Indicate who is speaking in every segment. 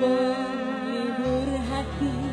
Speaker 1: penghibur hati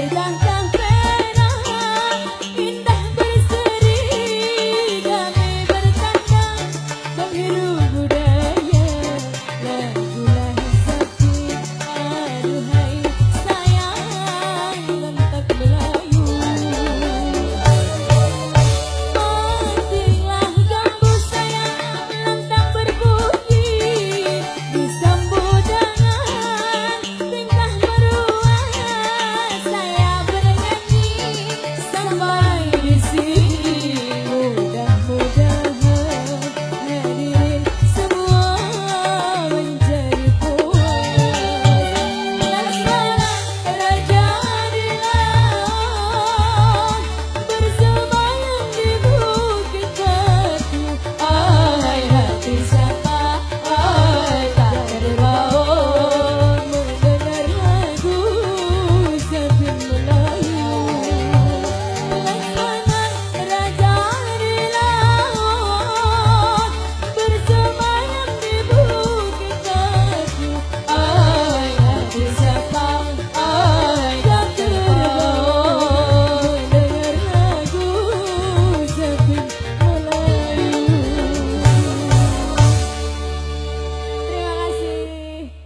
Speaker 1: del cantar.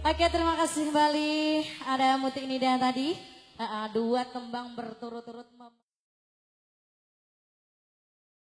Speaker 1: Oke terima kasih kembali. Ada Muti Nida tadi. Uh, dua tembang berturut-turut